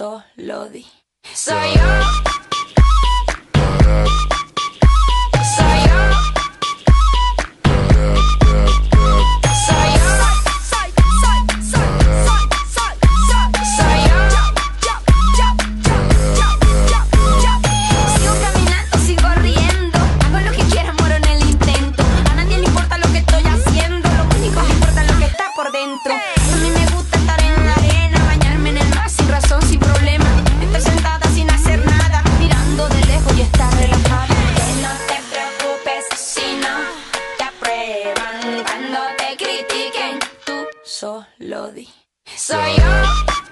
Solo di. Sayo. Sayo. Sayo. Sigo caminando sigo riendo. Hago lo que quiera, muero en el intento. A nadie le importa lo que estoy haciendo. Lo único que importa es lo que está por dentro. Solo di. Soy yo.